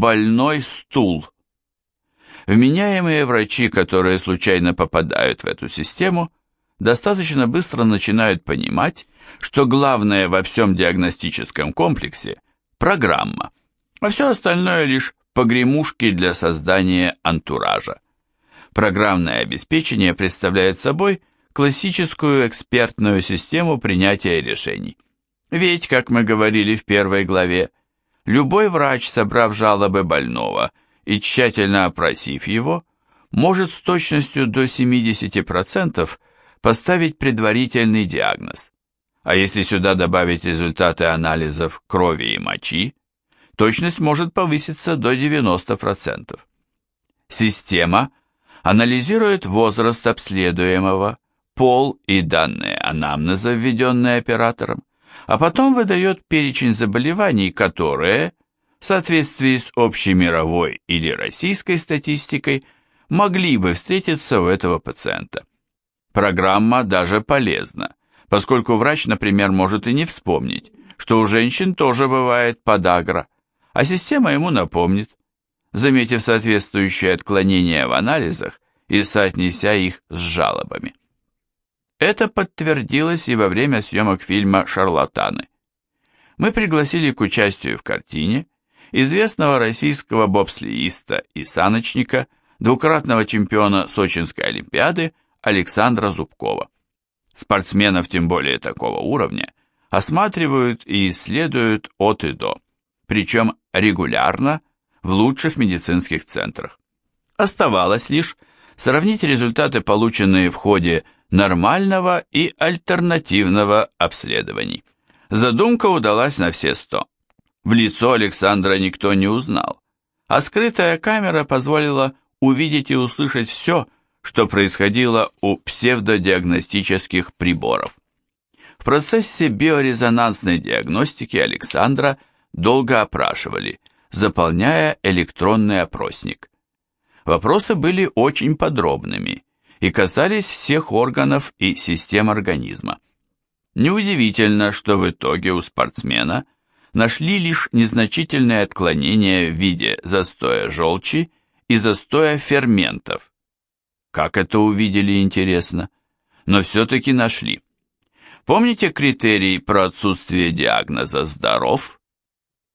больной стул. Вменяемые врачи, которые случайно попадают в эту систему, достаточно быстро начинают понимать, что главное во всем диагностическом комплексе – программа, а все остальное лишь погремушки для создания антуража. Программное обеспечение представляет собой классическую экспертную систему принятия решений. Ведь, как мы говорили в первой главе, любой врач, собрав жалобы больного и тщательно опросив его, может с точностью до 70% поставить предварительный диагноз. А если сюда добавить результаты анализов крови и мочи, точность может повыситься до 90%. Система анализирует возраст обследуемого, пол и данные анамнеза, введенные оператором, а потом выдает перечень заболеваний, которые, в соответствии с общей мировой или российской статистикой, могли бы встретиться у этого пациента. Программа даже полезна, поскольку врач, например, может и не вспомнить, что у женщин тоже бывает подагра, а система ему напомнит, заметив соответствующее отклонение в анализах и соотнеся их с жалобами. Это подтвердилось и во время съемок фильма «Шарлатаны». Мы пригласили к участию в картине известного российского бобслеиста и саночника, двукратного чемпиона Сочинской Олимпиады Александра Зубкова. Спортсменов, тем более такого уровня, осматривают и исследуют от и до, причем регулярно в лучших медицинских центрах. Оставалось лишь сравнить результаты, полученные в ходе нормального и альтернативного обследований. Задумка удалась на все сто. В лицо Александра никто не узнал, а скрытая камера позволила увидеть и услышать все, что происходило у псевдодиагностических приборов. В процессе биорезонансной диагностики Александра долго опрашивали, заполняя электронный опросник. Вопросы были очень подробными и касались всех органов и систем организма. Неудивительно, что в итоге у спортсмена нашли лишь незначительное отклонение в виде застоя желчи и застоя ферментов. Как это увидели, интересно, но все-таки нашли. Помните критерий про отсутствие диагноза «здоров»?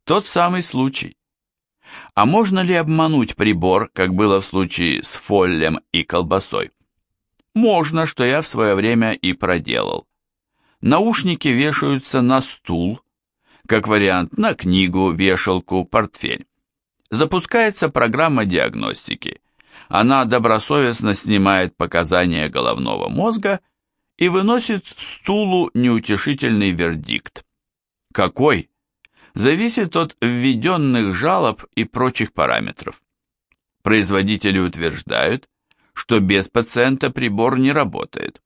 Тот самый случай. А можно ли обмануть прибор, как было в случае с фоллем и колбасой? Можно, что я в свое время и проделал. Наушники вешаются на стул, как вариант на книгу, вешалку, портфель. Запускается программа диагностики. Она добросовестно снимает показания головного мозга и выносит стулу неутешительный вердикт. Какой? Зависит от введенных жалоб и прочих параметров. Производители утверждают, что без пациента прибор не работает,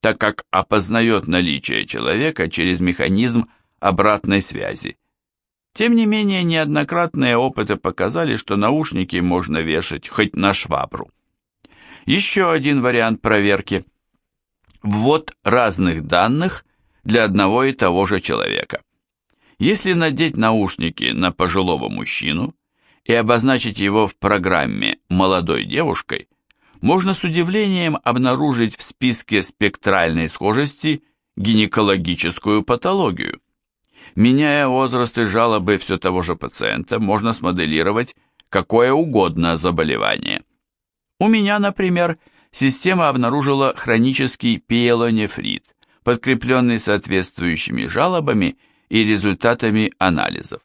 так как опознает наличие человека через механизм обратной связи. Тем не менее, неоднократные опыты показали, что наушники можно вешать хоть на швабру. Еще один вариант проверки – ввод разных данных для одного и того же человека. Если надеть наушники на пожилого мужчину и обозначить его в программе молодой девушкой, можно с удивлением обнаружить в списке спектральной схожести гинекологическую патологию. Меняя возраст и жалобы все того же пациента, можно смоделировать какое угодно заболевание. У меня, например, система обнаружила хронический пиелонефрит, подкрепленный соответствующими жалобами и результатами анализов.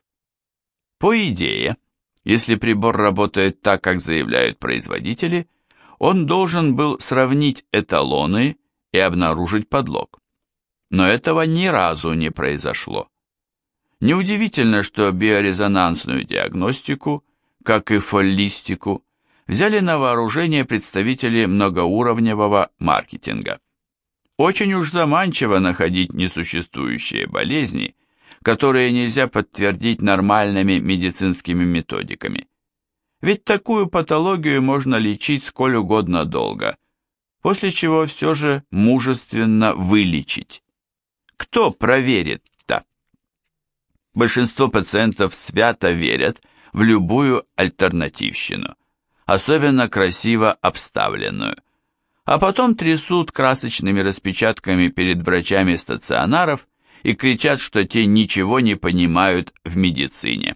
По идее, если прибор работает так, как заявляют производители – он должен был сравнить эталоны и обнаружить подлог. Но этого ни разу не произошло. Неудивительно, что биорезонансную диагностику, как и фоллистику, взяли на вооружение представители многоуровневого маркетинга. Очень уж заманчиво находить несуществующие болезни, которые нельзя подтвердить нормальными медицинскими методиками. Ведь такую патологию можно лечить сколь угодно долго, после чего все же мужественно вылечить. Кто проверит-то? Большинство пациентов свято верят в любую альтернативщину, особенно красиво обставленную, а потом трясут красочными распечатками перед врачами стационаров и кричат, что те ничего не понимают в медицине.